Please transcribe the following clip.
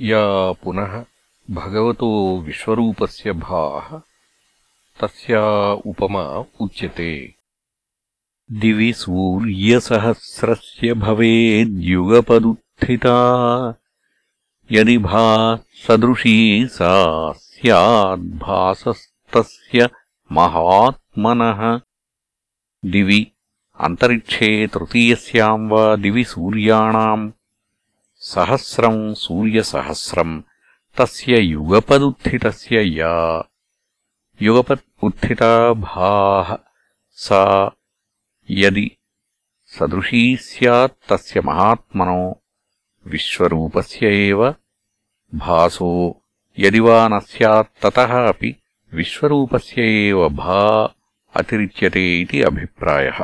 या पुनः भगवतो विश्वरूपस्य भाः तस्या उपमा उच्यते। दिवि सूर्यसहस्रस्य भवेद्युगपदुत्थिता यदि भा सदृशी सा स्याद्भासस्तस्य महात्मनः। दिवि अन्तरिक्षे तृतीयस्याम् वा दिवि सूर्याणाम् सहस्रम् सूर्यसहस्रम् तस्य युगपदुत्थितस्य या युगपत् उत्थिता भाः सा यदि सदृशी स्यात् तस्य महात्मनो विश्वरूपस्य एव भासो यदि वा न स्यात् ततः अपि विश्वरूपस्य एव भा अतिरिच्यते इति अभिप्रायः